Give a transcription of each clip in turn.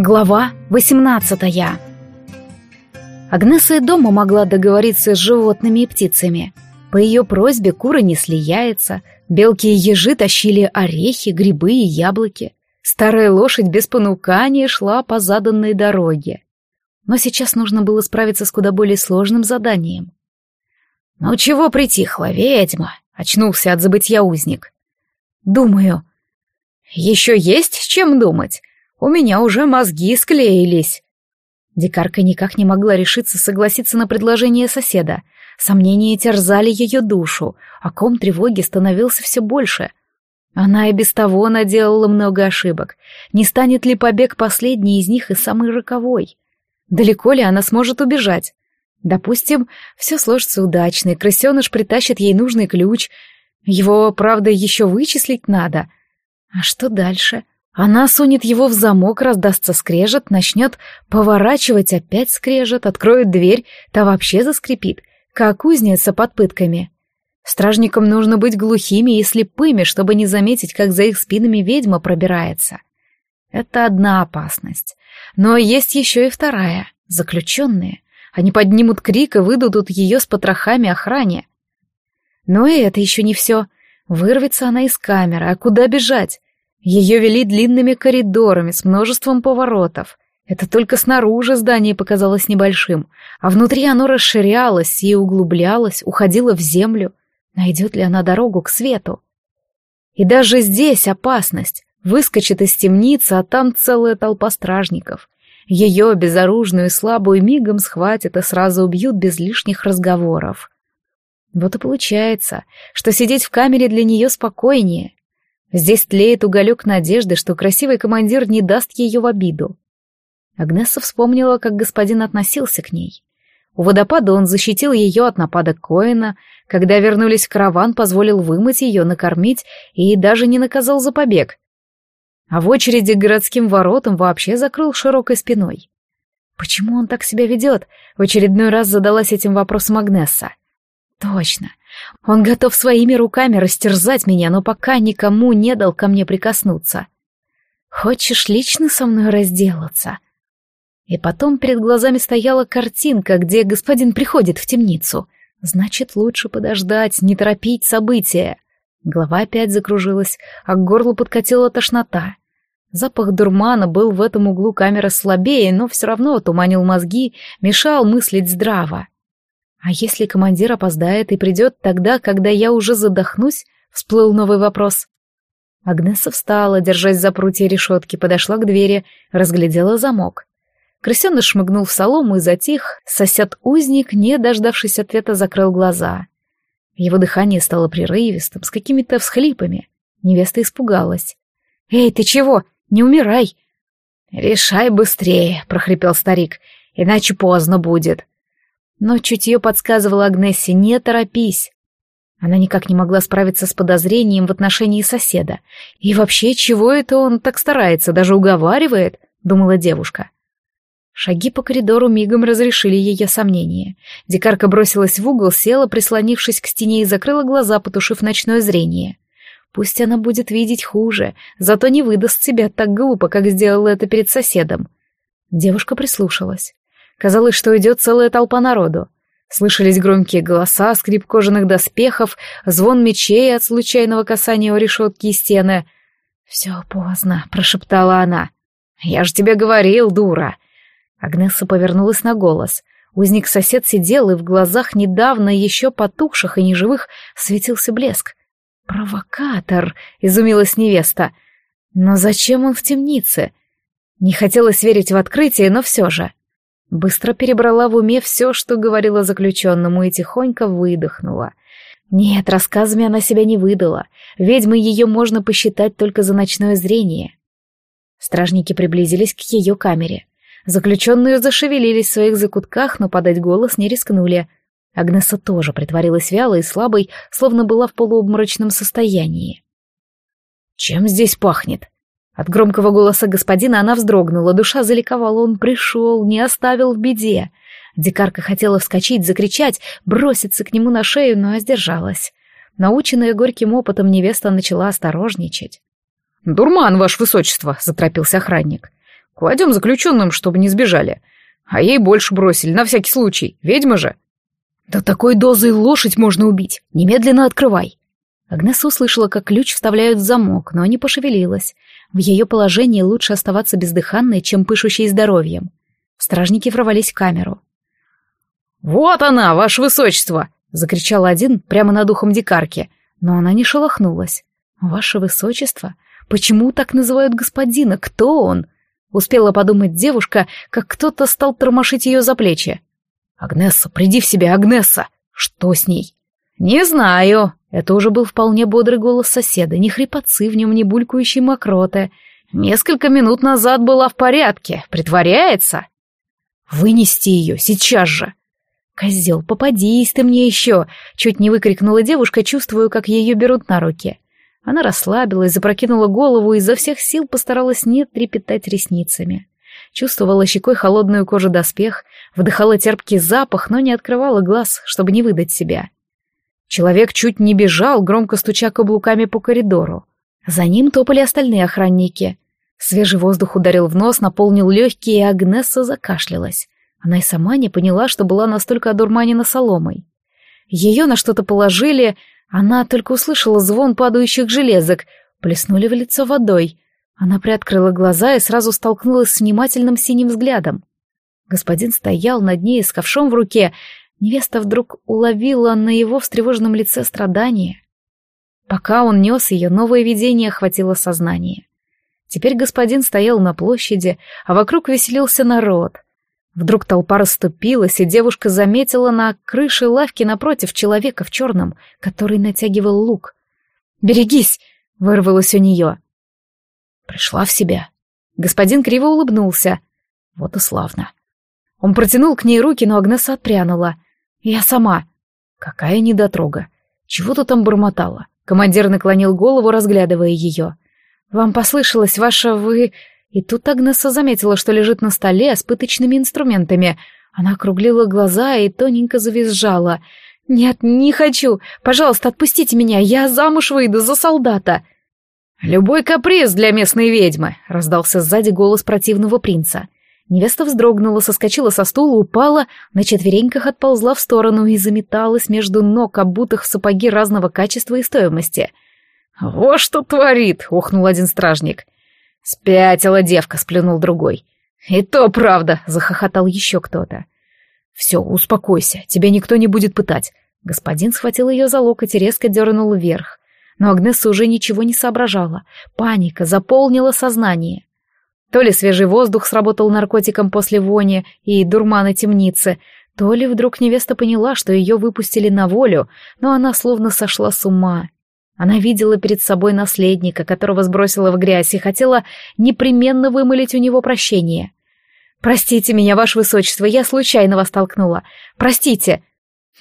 Глава 18 Агнеса и дома могла договориться с животными и птицами. По ее просьбе куры несли яйца, белки и ежи тащили орехи, грибы и яблоки. Старая лошадь без понукания шла по заданной дороге. Но сейчас нужно было справиться с куда более сложным заданием. «Ну чего притихла, ведьма?» — очнулся от забытья узник. «Думаю». «Еще есть чем думать. У меня уже мозги склеились. Дикарка никак не могла решиться согласиться на предложение соседа. Сомнения терзали ее душу, а ком тревоги становился все больше. Она и без того наделала много ошибок. Не станет ли побег последний из них и самый роковой? Далеко ли она сможет убежать? Допустим, все сложится удачно, и крысеныш притащит ей нужный ключ. Его, правда, еще вычислить надо. А что дальше? — она сунет его в замок, раздастся скрежет, начнет поворачивать, опять скрежет, откроет дверь, та вообще заскрипит, как кузница под пытками. Стражникам нужно быть глухими и слепыми, чтобы не заметить, как за их спинами ведьма пробирается. Это одна опасность. Но есть еще и вторая — заключенные. Они поднимут крик и выдадут ее с потрохами охране. Но и это еще не все. Вырвется она из камеры, а куда бежать? Ее вели длинными коридорами с множеством поворотов. Это только снаружи здание показалось небольшим, а внутри оно расширялось и углублялось, уходило в землю. Найдет ли она дорогу к свету? И даже здесь опасность. Выскочит из темницы, а там целая толпа стражников. Ее, безоружную и слабую, мигом схватят и сразу убьют без лишних разговоров. Вот и получается, что сидеть в камере для нее спокойнее. Здесь тлеет уголек надежды, что красивый командир не даст ее в обиду. Агнесса вспомнила, как господин относился к ней. У водопада он защитил ее от нападок Коина, когда вернулись в караван, позволил вымыть ее, накормить и даже не наказал за побег. А в очереди к городским воротам вообще закрыл широкой спиной. Почему он так себя ведет? В очередной раз задалась этим вопросом Агнесса. Точно. Он готов своими руками растерзать меня, но пока никому не дал ко мне прикоснуться. Хочешь лично со мной разделаться? И потом перед глазами стояла картинка, где господин приходит в темницу. Значит, лучше подождать, не торопить события. Голова опять закружилась, а к горлу подкатила тошнота. Запах дурмана был в этом углу камеры слабее, но все равно туманил мозги, мешал мыслить здраво. А если командир опоздает и придет тогда, когда я уже задохнусь, всплыл новый вопрос. Агнеса встала, держась за прутья решетки, подошла к двери, разглядела замок. Крысеныш шмыгнул в солому и затих, сосед-узник, не дождавшись ответа, закрыл глаза. Его дыхание стало прерывистым, с какими-то всхлипами. Невеста испугалась. «Эй, ты чего? Не умирай!» «Решай быстрее», — прохрипел старик, — «иначе поздно будет». Но чутье подсказывало Агнессе «не торопись». Она никак не могла справиться с подозрением в отношении соседа. «И вообще, чего это он так старается, даже уговаривает?» — думала девушка. Шаги по коридору мигом разрешили ее сомнения. Дикарка бросилась в угол, села, прислонившись к стене и закрыла глаза, потушив ночное зрение. Пусть она будет видеть хуже, зато не выдаст себя так глупо, как сделала это перед соседом. Девушка прислушалась. Казалось, что идет целая толпа народу. Слышались громкие голоса, скрип кожаных доспехов, звон мечей от случайного касания у решетки и стены. «Все поздно», — прошептала она. «Я же тебе говорил, дура!» Агнесса повернулась на голос. Узник-сосед сидел, и в глазах недавно еще потухших и неживых светился блеск. «Провокатор!» — изумилась невеста. «Но зачем он в темнице?» Не хотелось верить в открытие, но все же. Быстро перебрала в уме все, что говорила заключенному, и тихонько выдохнула. Нет, рассказами она себя не выдала. Ведьмы ее можно посчитать только за ночное зрение. Стражники приблизились к ее камере. Заключенные зашевелились в своих закутках, но подать голос не рискнули. Агнеса тоже притворилась вялой и слабой, словно была в полуобморочном состоянии. «Чем здесь пахнет?» От громкого голоса господина она вздрогнула, душа заликовала, он пришел, не оставил в беде. Дикарка хотела вскочить, закричать, броситься к нему на шею, но сдержалась. Наученная горьким опытом невеста начала осторожничать. «Дурман, ваше высочество!» — заторопился охранник. Кладем заключенным, чтобы не сбежали. А ей больше бросили, на всякий случай. Ведьма же. Да такой дозой лошадь можно убить. Немедленно открывай. Агнеса услышала, как ключ вставляют в замок, но не пошевелилась. В ее положении лучше оставаться бездыханной, чем пышущей здоровьем. Стражники ворвались в камеру. «Вот она, ваше высочество!» — закричал один прямо над ухом дикарки, но она не шелохнулась. «Ваше высочество? Почему так называют господина? Кто он?» Успела подумать девушка, как кто-то стал тормошить ее за плечи. «Агнесса, приди в себя, Агнесса! Что с ней?» «Не знаю». Это уже был вполне бодрый голос соседа, ни хрипотцы в нем, ни булькающие мокроты. «Несколько минут назад была в порядке. Притворяется?» «Вынести ее, сейчас же!» «Козел, попадись ты мне еще!» Чуть не выкрикнула девушка, чувствуя, как ее берут на руки. Она расслабилась, запрокинула голову и изо всех сил постаралась не трепетать ресницами. Чувствовала щекой холодную кожу доспех, вдыхала терпкий запах, но не открывала глаз, чтобы не выдать себя. Человек чуть не бежал, громко стуча каблуками по коридору. За ним топали остальные охранники. Свежий воздух ударил в нос, наполнил легкие, и Агнесса закашлялась. Она и сама не поняла, что была настолько одурманена соломой. Ее на что-то положили, она только услышала звон падающих железок, плеснули в лицо водой. Она приоткрыла глаза и сразу столкнулась с внимательным синим взглядом. Господин стоял над ней с ковшом в руке Невеста вдруг уловила на его встревоженном лице страдание. Пока он нес ее, новое видение охватило сознание. Теперь господин стоял на площади, а вокруг веселился народ. Вдруг толпа расступилась, и девушка заметила на крыше лавки напротив человека в черном, который натягивал лук. «Берегись!» — вырвалось у нее. Пришла в себя. Господин криво улыбнулся. Вот и славно. Он протянул к ней руки, но Агнеса отпрянула — «Я сама». «Какая недотрога! Чего ты там бормотала?» Командир наклонил голову, разглядывая ее. «Вам послышалось, ваша вы...» И тут Агнеса заметила, что лежит на столе с пыточными инструментами. Она округлила глаза и тоненько завизжала. «Нет, не хочу! Пожалуйста, отпустите меня! Я замуж выйду за солдата!» «Любой каприз для местной ведьмы!» — раздался сзади голос противного принца. Невеста вздрогнула, соскочила со стула, упала, на четвереньках отползла в сторону и заметалась между ног, обутых в сапоги разного качества и стоимости. «Во что творит!» — охнул один стражник. «Спятила девка!» — сплюнул другой. «И то правда!» — захохотал еще кто-то. «Все, успокойся, тебя никто не будет пытать». Господин схватил ее за локоть и резко дернул вверх. Но Агнеса уже ничего не соображала. Паника заполнила сознание. То ли свежий воздух сработал наркотиком после вони и дурмана темницы, то ли вдруг невеста поняла, что ее выпустили на волю, но она словно сошла с ума. Она видела перед собой наследника, которого сбросила в грязь, и хотела непременно вымолить у него прощение. «Простите меня, ваше высочество, я случайно вас толкнула. Простите!»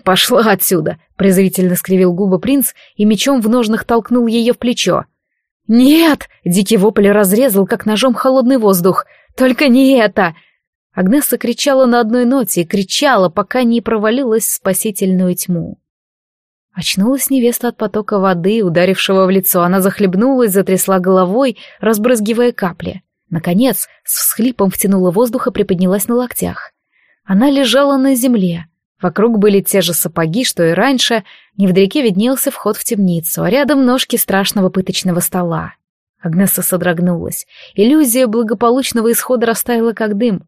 «Пошла отсюда!» — презрительно скривил губы принц и мечом в ножнах толкнул ее в плечо. «Нет!» — дикий вопль разрезал, как ножом холодный воздух. «Только не это!» Агнесса кричала на одной ноте и кричала, пока не провалилась в спасительную тьму. Очнулась невеста от потока воды, ударившего в лицо. Она захлебнулась, затрясла головой, разбрызгивая капли. Наконец, с всхлипом втянула воздух и приподнялась на локтях. Она лежала на земле. Вокруг были те же сапоги, что и раньше, невдалеке виднелся вход в темницу, а рядом ножки страшного пыточного стола. Агнеса содрогнулась. Иллюзия благополучного исхода растаяла как дым.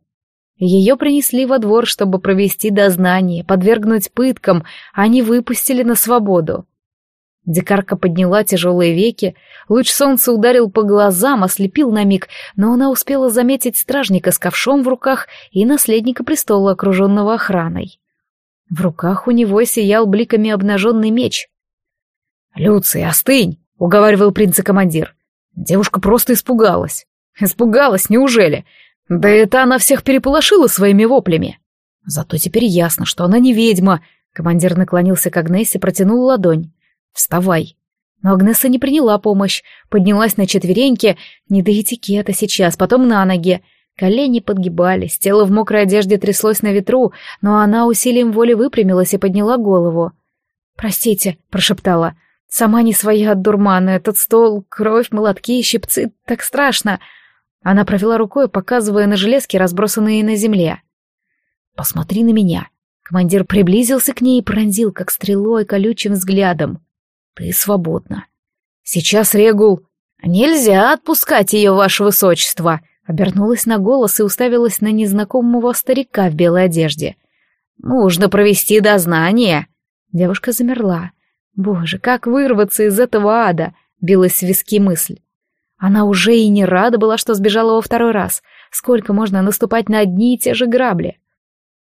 Ее принесли во двор, чтобы провести дознание, подвергнуть пыткам, а они выпустили на свободу. Дикарка подняла тяжелые веки, луч солнца ударил по глазам, ослепил на миг, но она успела заметить стражника с ковшом в руках и наследника престола, окруженного охраной. В руках у него сиял бликами обнаженный меч. «Люций, остынь!» — уговаривал принца-командир. Девушка просто испугалась. Испугалась, неужели? Да это она всех переполошила своими воплями. Зато теперь ясно, что она не ведьма. Командир наклонился к Агнессе, протянул ладонь. «Вставай!» Но Агнеса не приняла помощь, поднялась на четвереньки, не до этикета сейчас, потом на ноги. Колени подгибались, тело в мокрой одежде тряслось на ветру, но она усилием воли выпрямилась и подняла голову. «Простите», — прошептала, — «сама не своя от дурмана, этот стол, кровь, молотки, щипцы, так страшно». Она провела рукой, показывая на железки, разбросанные на земле. «Посмотри на меня». Командир приблизился к ней и пронзил, как стрелой, колючим взглядом. «Ты свободна. Сейчас Регул...» «Нельзя отпускать ее, ваше высочество!» Обернулась на голос и уставилась на незнакомого старика в белой одежде. «Нужно провести дознание!» Девушка замерла. «Боже, как вырваться из этого ада!» — билась в виски мысль. Она уже и не рада была, что сбежала во второй раз. Сколько можно наступать на одни и те же грабли?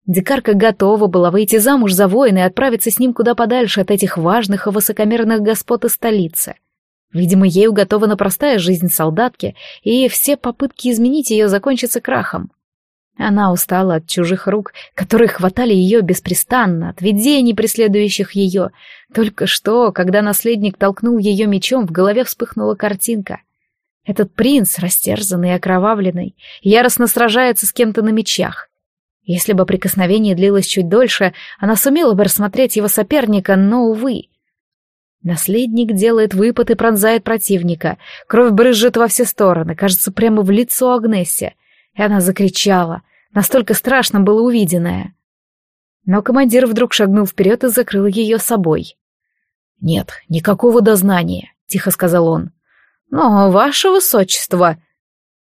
Дикарка готова была выйти замуж за воина и отправиться с ним куда подальше от этих важных и высокомерных господ из столицы. Видимо, ей уготована простая жизнь солдатки, и все попытки изменить ее закончатся крахом. Она устала от чужих рук, которые хватали ее беспрестанно, от видений, преследующих ее. Только что, когда наследник толкнул ее мечом, в голове вспыхнула картинка. Этот принц, растерзанный и окровавленный, яростно сражается с кем-то на мечах. Если бы прикосновение длилось чуть дольше, она сумела бы рассмотреть его соперника, но, увы. Наследник делает выпад и пронзает противника. Кровь брызжет во все стороны, кажется, прямо в лицо Агнессе. И она закричала. Настолько страшно было увиденное. Но командир вдруг шагнул вперед и закрыл ее собой. «Нет, никакого дознания», — тихо сказал он. «Но, ваше высочество...»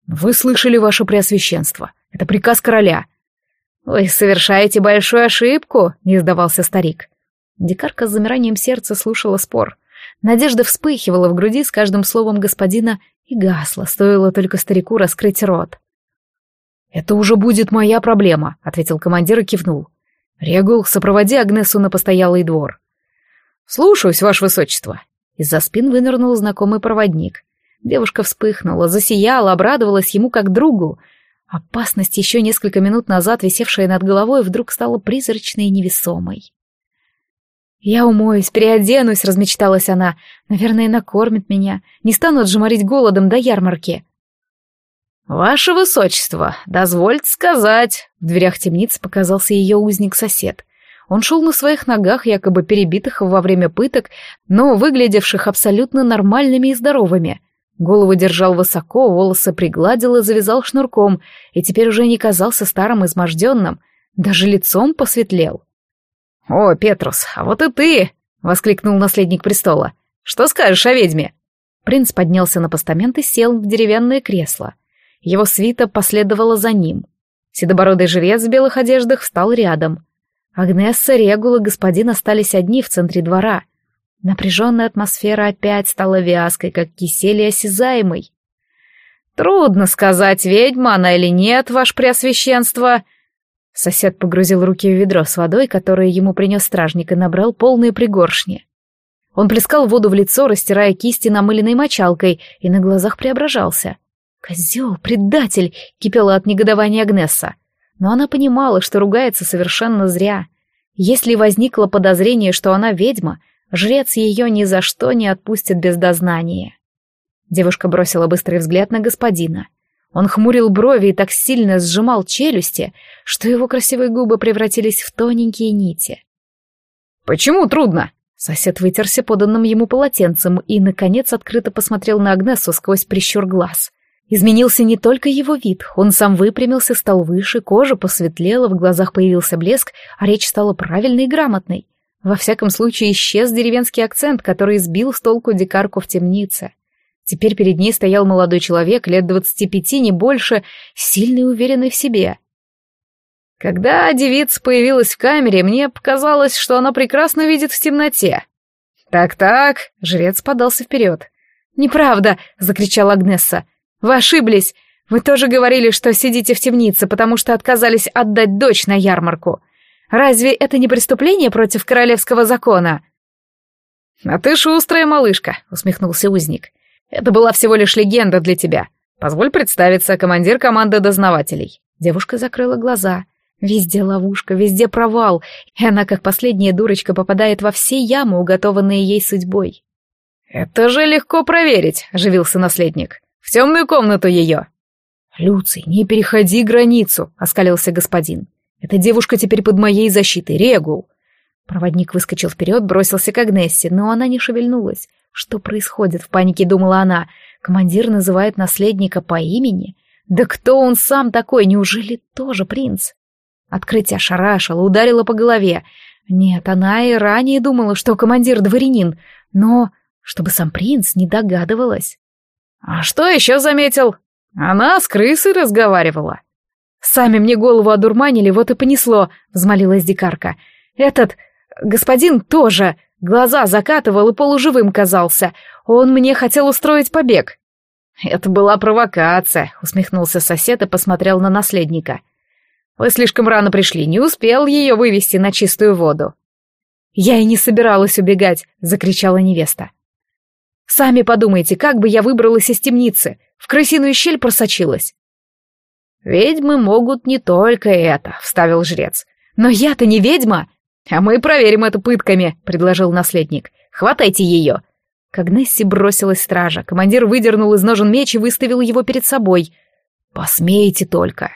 «Вы слышали ваше преосвященство. Это приказ короля». «Вы совершаете большую ошибку», — не сдавался старик. Дикарка с замиранием сердца слушала спор. Надежда вспыхивала в груди с каждым словом господина и гасла, стоило только старику раскрыть рот. «Это уже будет моя проблема», — ответил командир и кивнул. «Регул, сопроводи Агнесу на постоялый двор». «Слушаюсь, ваше высочество». Из-за спин вынырнул знакомый проводник. Девушка вспыхнула, засияла, обрадовалась ему как другу. Опасность, еще несколько минут назад висевшая над головой, вдруг стала призрачной и невесомой. «Я умоюсь, переоденусь», — размечталась она. «Наверное, накормит меня. Не стану отжимарить голодом до ярмарки». «Ваше высочество, дозвольте сказать», — в дверях темницы показался ее узник-сосед. Он шел на своих ногах, якобы перебитых во время пыток, но выглядевших абсолютно нормальными и здоровыми. Голову держал высоко, волосы пригладил и завязал шнурком, и теперь уже не казался старым изможденным, даже лицом посветлел. «О, Петрус, а вот и ты!» — воскликнул наследник престола. «Что скажешь о ведьме?» Принц поднялся на постамент и сел в деревянное кресло. Его свита последовала за ним. Седобородый жрец в белых одеждах встал рядом. Агнесса, Регул и господин остались одни в центре двора. Напряженная атмосфера опять стала вязкой, как кисель и осязаемой. «Трудно сказать, ведьма она или нет, ваше преосвященство», Сосед погрузил руки в ведро с водой, которое ему принес стражник, и набрал полные пригоршни. Он плескал воду в лицо, растирая кисти намыленной мочалкой, и на глазах преображался. «Козел, предатель!» — кипела от негодования Агнесса. Но она понимала, что ругается совершенно зря. Если возникло подозрение, что она ведьма, жрец ее ни за что не отпустит без дознания. Девушка бросила быстрый взгляд на господина — он хмурил брови и так сильно сжимал челюсти, что его красивые губы превратились в тоненькие нити. «Почему трудно?» Сосед вытерся поданным ему полотенцем и, наконец, открыто посмотрел на Агнесу сквозь прищур глаз. Изменился не только его вид, он сам выпрямился, стал выше, кожа посветлела, в глазах появился блеск, а речь стала правильной и грамотной. Во всяком случае, исчез деревенский акцент, который сбил с толку дикарку в темнице. Теперь перед ней стоял молодой человек, лет двадцати пяти, не больше, сильный и уверенный в себе. Когда девица появилась в камере, мне показалось, что она прекрасно видит в темноте. «Так-так», — жрец подался вперед. «Неправда», — закричала Агнесса. «Вы ошиблись. Вы тоже говорили, что сидите в темнице, потому что отказались отдать дочь на ярмарку. Разве это не преступление против королевского закона?» «А ты шустрая малышка», — усмехнулся узник. Это была всего лишь легенда для тебя. Позволь представиться, командир команды дознавателей». Девушка закрыла глаза. Везде ловушка, везде провал, и она, как последняя дурочка, попадает во все ямы, уготованные ей судьбой. «Это же легко проверить», — оживился наследник. «В темную комнату ее». «Люций, не переходи границу», — оскалился господин. «Эта девушка теперь под моей защитой, Регул». Проводник выскочил вперед, бросился к Агнессе, но она не шевельнулась. Что происходит, в панике думала она. Командир называет наследника по имени. Да кто он сам такой? Неужели тоже принц? Открытие ошарашило, ударило по голове. Нет, она и ранее думала, что командир дворянин, но чтобы сам принц не догадывалась. «А что еще заметил? Она с крысой разговаривала». «Сами мне голову одурманили, вот и понесло», — взмолилась дикарка. «Этот господин тоже глаза закатывал и полуживым казался. Он мне хотел устроить побег». «Это была провокация», — усмехнулся сосед и посмотрел на наследника. «Вы слишком рано пришли, не успел ее вывести на чистую воду». «Я и не собиралась убегать», — закричала невеста. «Сами подумайте, как бы я выбралась из темницы, в крысиную щель просочилась». «Ведьмы могут не только это», — вставил жрец. «Но я-то не ведьма!» «А мы проверим это пытками», — предложил наследник. «Хватайте ее!» К бросилась стража. Командир выдернул из ножен меч и выставил его перед собой. «Посмеете только!»